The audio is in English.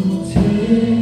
Take